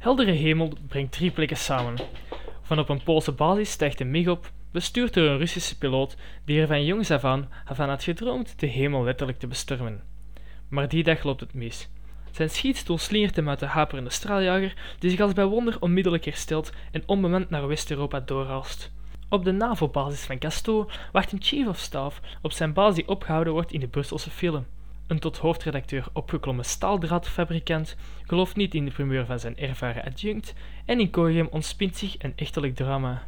Heldere hemel brengt drie plekken samen. Van op een Poolse basis stijgt de MiG op, bestuurd door een Russische piloot die er van jongs af aan van had gedroomd de hemel letterlijk te bestormen. Maar die dag loopt het mis. Zijn schietstoel slingert hem uit de haperende straaljager, die zich als bij wonder onmiddellijk herstelt en onbemand naar West-Europa doorrast. Op de NAVO-basis van Casto wacht een chief of staff op zijn baas die opgehouden wordt in de Brusselse film. Een tot hoofdredacteur opgeklommen staaldraadfabrikant gelooft niet in de primeur van zijn ervaren adjunct en in Corium ontspint zich een echtelijk drama.